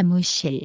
사무실.